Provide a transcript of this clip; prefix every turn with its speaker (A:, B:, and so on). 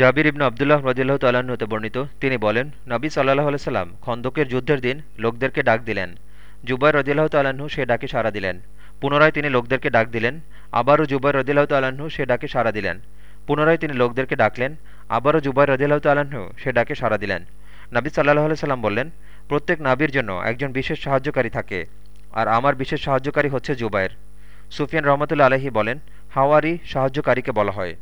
A: জাবির ইবনু আবদুল্লাহ রদিল্লাহ তাল্লাহতে বর্ণিত, তিনি বলেন, নবী সাল্লাহ সাল্লাম খন্দকের যুদ্ধের দিন লোকদেরকে ডাক দিলেন। জুবাই রদিল্লাহ তাল্লাহ্ন সে ডাকে সাড়া দিলেন। পুনরায় তিনি লোকদেরকে ডাক দিলেন, আবারও জুবাই রদিল্লাহ তাল্লাহ্ন সে ডাকে সাড়া দিলেন। পুনরায় তিনি লোকদেরকে ডাকলেন, আবারও জুবাই রদিল্লাহ তাল্লাহ্ন সে ডাকে সাড়া দিলেন। নবী সাল্লাহ সাল্লাম বললেন, প্রত্যেক নাবির জন্য একজন বিশেষ সাহায্যকারী থাকে, আর আমার বিশেষ সাহায্যকারী হচ্ছে জুবাইর। সুফিয়ান রহমতুল্লা আলহী বলেন, হাওয়ারি সাহায্যকারীকে বলা হয়।